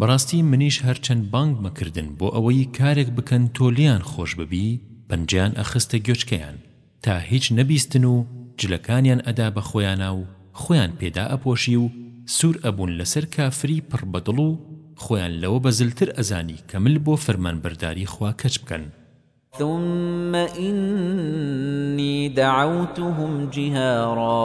بەڕاستی منیش هەرچەند بانگمە کردن بۆ ئەوەی کارێک بکەن تۆ لێیان خۆش ببی پەنجەیان ئەخستە گوێچکەیان تا هیچ نەبیستن و جلەکانیان ئەدا بە خۆیانا و خۆیان پێ دائەپۆشی و سوور ئەبوون لەسەر کافری پڕ بە دڵ و خۆیان لەوە بە زلتر ئەزانی کە مل بۆ فەرمانبەرداری خوا کەچ بکەن. ثم إني دعوتهم جهارا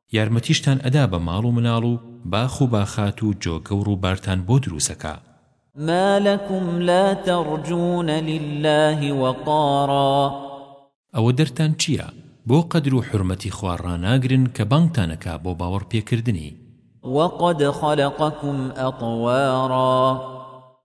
یارمەتیشتان ئەدا بە ماڵ و مناڵ و باخ و باخات و جۆگە و ڕووبارتان بۆ درووس ئەکا. ما لکم لا ترجون للە وقارا. ئەوە دەردتان چیە بۆ قەدر و حورمەتی خوا ڕاناگرن کە بانگتان ئەکا بۆ باوەڕ پێکردنی. وقد خلقکم اطوارا.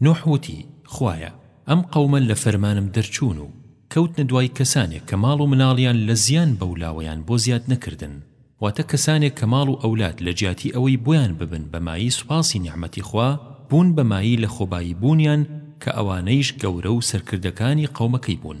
نوح وتی، خوایە، ئەم قەومە لە فەرمانم دەرچوون و کەوتنە دوای کەسانێک کە ماڵ و مناڵیان لە زیان بەو لاوەیان بۆ زیاد نەکردن، واتە کەسانێک کە ماڵ و ئەولاد لە جیاتی ئەوەی بۆیان ببن بە مایەی سوپاسی نیعمەتی خوا، بوون بە مایەی لە خۆبایی بوونیان کە ئەوانەیش گەورە و سەرکردەکانی قەومەکەی بوون.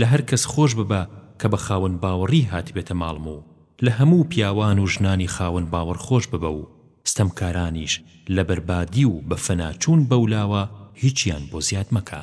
لە هەر کەس خۆش ببا کە بە خاوەن باوەڕی هاتبێتە ماڵم و لە هەموو پیاوان و ژنانی خاوەن باوەڕ خۆش ببە و ستەمکارانیش لە بەربادی و بە فەنا چوون بەولاوە هیچیان بۆ زیاد مەکە.